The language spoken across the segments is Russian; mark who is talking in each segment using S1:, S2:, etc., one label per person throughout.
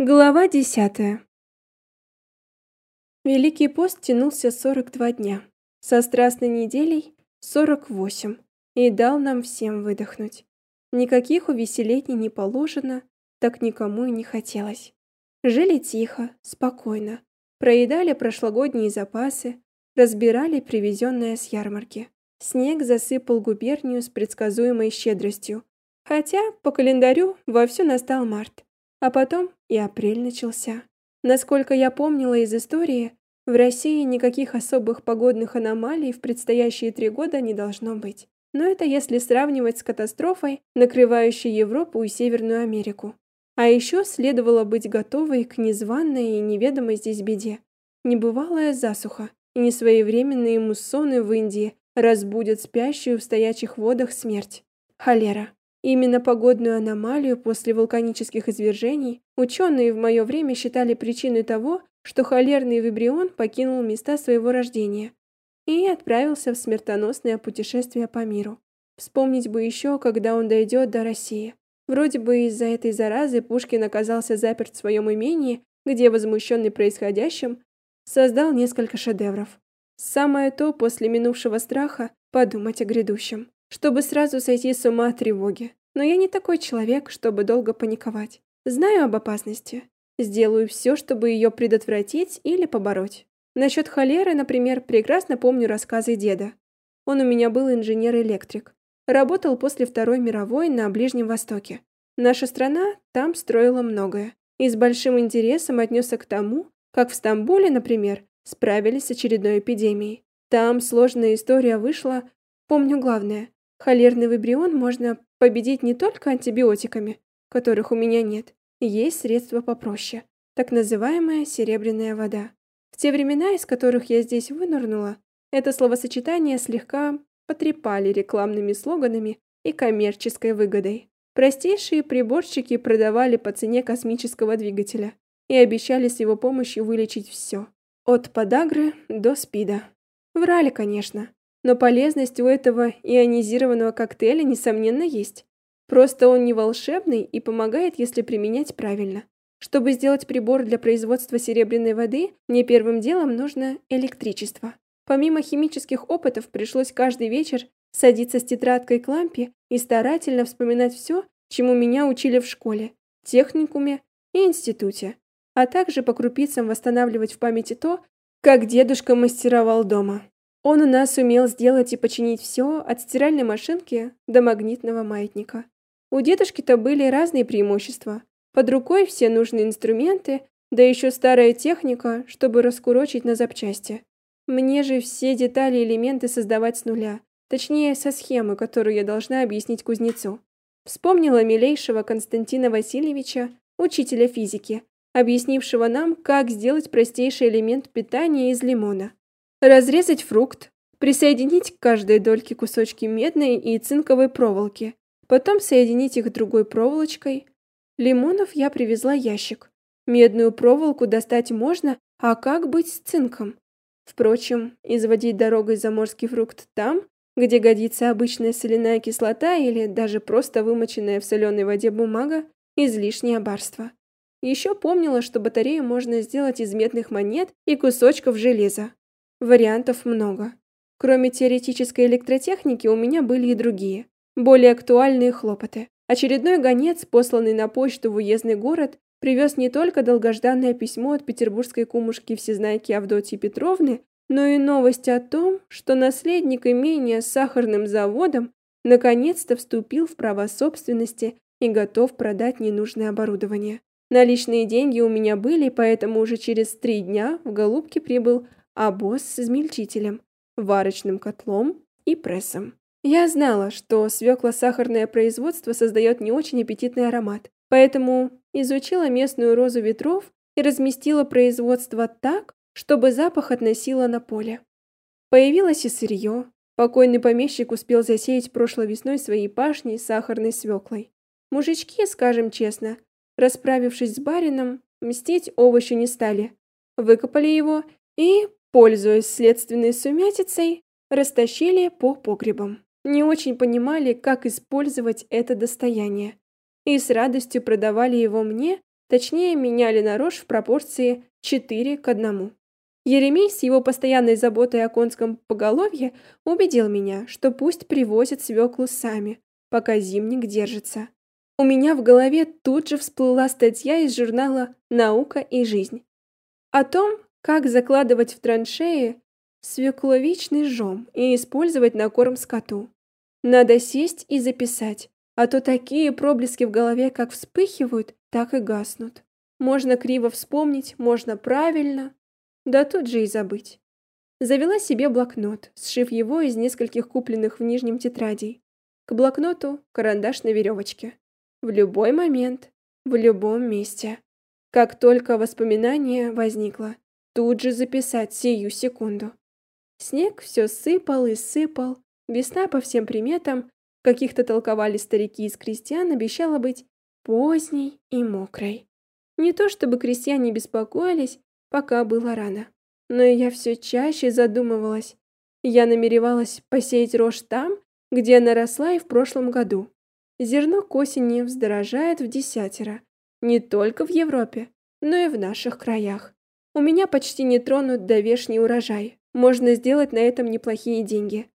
S1: Глава десятая. Великий пост тянулся 42 дня. Со страстной неделей 48. И дал нам всем выдохнуть. Никаких увеселений не положено, так никому и не хотелось. Жили тихо, спокойно. Проедали прошлогодние запасы, разбирали привезенное с ярмарки. Снег засыпал губернию с предсказуемой щедростью. Хотя по календарю вовсю настал март. А потом и апрель начался. Насколько я помнила из истории, в России никаких особых погодных аномалий в предстоящие три года не должно быть. Но это если сравнивать с катастрофой, накрывающей Европу и Северную Америку. А еще следовало быть готовой к незваной и неведомой здесь беде. Небывалая засуха и несвоевременные муссоны в Индии разбудят спящую в стоячих водах смерть. Холера. Именно погодную аномалию после вулканических извержений ученые в мое время считали причиной того, что холерный вибрион покинул места своего рождения и отправился в смертоносное путешествие по миру. Вспомнить бы еще, когда он дойдет до России. Вроде бы из-за этой заразы Пушкин оказался заперт в своем имении, где, возмущенный происходящим, создал несколько шедевров. Самое то после минувшего страха подумать о грядущем чтобы сразу сойти с ума от тревоги. Но я не такой человек, чтобы долго паниковать. Знаю об опасности. Сделаю все, чтобы ее предотвратить или побороть. Насчет холеры, например, прекрасно помню рассказы деда. Он у меня был инженер-электрик. Работал после Второй мировой на Ближнем Востоке. Наша страна там строила многое. И с большим интересом отнесся к тому, как в Стамбуле, например, справились с очередной эпидемией. Там сложная история вышла, помню главное. Холерный вибрион можно победить не только антибиотиками, которых у меня нет. Есть средства попроще. Так называемая серебряная вода. В те времена, из которых я здесь вынырнула, это словосочетание слегка потрепали рекламными слоганами и коммерческой выгодой. Простейшие приборчики продавали по цене космического двигателя и обещали с его помощью вылечить все. От подагры до спида. Врали, конечно. Но полезность у этого ионизированного коктейля, несомненно, есть. Просто он не волшебный и помогает, если применять правильно. Чтобы сделать прибор для производства серебряной воды, мне первым делом нужно электричество. Помимо химических опытов, пришлось каждый вечер садиться с тетрадкой к лампе и старательно вспоминать все, чему меня учили в школе, техникуме и институте, а также по крупицам восстанавливать в памяти то, как дедушка мастеровал дома. Он у нас умел сделать и починить все от стиральной машинки до магнитного маятника. У дедушки-то были разные преимущества. Под рукой все нужные инструменты, да еще старая техника, чтобы раскурочить на запчасти. Мне же все детали и элементы создавать с нуля, точнее, со схемы, которую я должна объяснить кузнецу. Вспомнила милейшего Константина Васильевича, учителя физики, объяснившего нам, как сделать простейший элемент питания из лимона. Разрезать фрукт, присоединить к каждой дольке кусочки медной и цинковой проволоки, потом соединить их другой проволочкой. Лимонов я привезла ящик. Медную проволоку достать можно, а как быть с цинком? Впрочем, изводить дорогой заморский фрукт там, где годится обычная соляная кислота или даже просто вымоченная в соленой воде бумага, излишнее барство. Еще помнила, что батарею можно сделать из медных монет и кусочков железа. Вариантов много. Кроме теоретической электротехники у меня были и другие, более актуальные хлопоты. Очередной гонец, посланный на почту в уездный город, привез не только долгожданное письмо от петербургской кумушки всезнайки Авдотьи Петровны, но и новость о том, что наследник имения с сахарным заводом наконец-то вступил в права собственности и готов продать ненужное оборудование. Наличные деньги у меня были, поэтому уже через три дня в Голубки прибыл а босс с измельчителем, варочным котлом и прессом. Я знала, что свекло-сахарное производство создает не очень аппетитный аромат, поэтому изучила местную розу ветров и разместила производство так, чтобы запах относило на поле. Появилось и сырье. Покойный помещик успел засеять прошлой весной свои пашни сахарной свеклой. Мужички, скажем честно, расправившись с барином, мстить овощу не стали. Выкопали его и пользуясь следственной сумятицей, растащили по погребам. Не очень понимали, как использовать это достояние, и с радостью продавали его мне, Точнее, меняли на рожь в пропорции 4 к 1. Еремей с его постоянной заботой о конском поголовье убедил меня, что пусть привозят свеклу сами, пока зимник держится. У меня в голове тут же всплыла статья из журнала «Наука и жизнь» о том, как закладывать в траншеи свекловичный жом и использовать на корм скоту. Надо сесть и записать, а то такие проблески в голове как вспыхивают, так и гаснут. Можно криво вспомнить, можно правильно, да тут же и забыть. Завела себе блокнот, сшив его из нескольких купленных в нижнем тетрадей. К блокноту карандаш на веревочке. В любой момент, в любом месте. Как только воспоминание возникло, тут же записать сию секунду. Снег все сыпал и сыпал. Весна по всем приметам, каких-то толковали старики из крестьян, обещала быть поздней и мокрой. Не то чтобы крестьяне беспокоились, пока было рано. Но я все чаще задумывалась. Я намеревалась посеять рожь там, где она росла и в прошлом году. Зерно к осени вздорожает в десятеро. Не только в Европе, но и в наших краях. У меня почти не тронут довешний урожай. Можно сделать на этом неплохие деньги.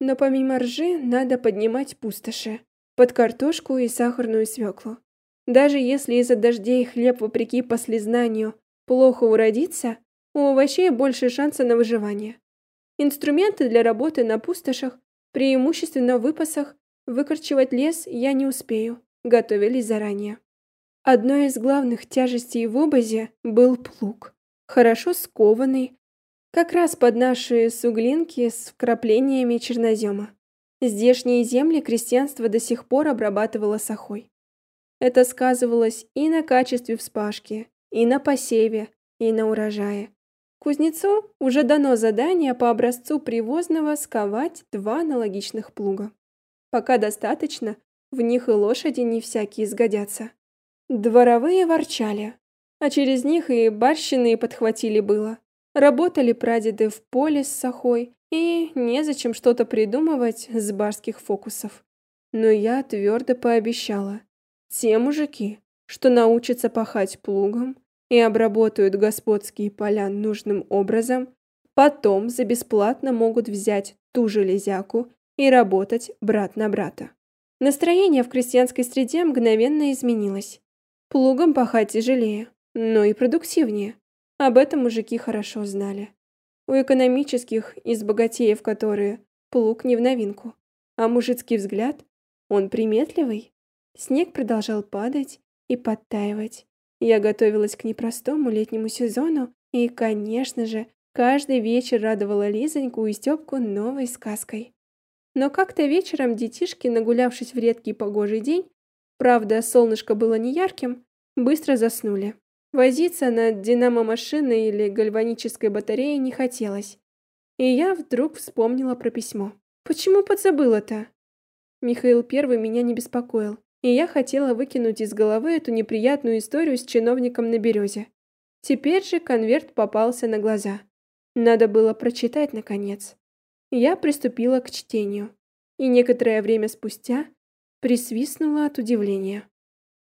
S1: Но помимо ржи надо поднимать пустоши. Под картошку и сахарную свеклу. Даже если из-за дождей хлеб, вопреки послезнанию, плохо уродится, у овощей больше шанса на выживание. Инструменты для работы на пустошах, преимущественно в выпасах, выкорчевать лес я не успею, готовились заранее. Одной из главных тяжестей в обозе был плуг, хорошо скованный, как раз под наши суглинки с вкраплениями чернозема. Здешние земли крестьянство до сих пор обрабатывало сахой. Это сказывалось и на качестве вспашки, и на посеве, и на урожае. Кузнецу уже дано задание по образцу привозного сковать два аналогичных плуга. Пока достаточно, в них и лошади не всякие сгодятся. Дворовые ворчали, а через них и барщины подхватили было. Работали прадеды в поле с сахой, и незачем что-то придумывать с барских фокусов. Но я твердо пообещала. Те мужики, что научатся пахать плугом, и обработают господские поля нужным образом, потом за бесплатно могут взять ту железяку и работать брат на брата. Настроение в крестьянской среде мгновенно изменилось. Плугом пахать тяжелее, но и продуктивнее. Об этом мужики хорошо знали. У экономических из богатеев, которые плуг не в новинку, а мужицкий взгляд, он приметливый. Снег продолжал падать и подтаивать, я готовилась к непростому летнему сезону и, конечно же, каждый вечер радовала Лизоньку и Стёпку новой сказкой. Но как-то вечером детишки, нагулявшись в редкий погожий день, правда, солнышко было не ярким, быстро заснули. Возиться над динамо-машиной или гальванической батареей не хотелось. И я вдруг вспомнила про письмо. Почему подзабыла-то? Михаил Первый меня не беспокоил и я хотела выкинуть из головы эту неприятную историю с чиновником на березе. Теперь же конверт попался на глаза. Надо было прочитать, наконец. Я приступила к чтению, и некоторое время спустя присвистнула от удивления.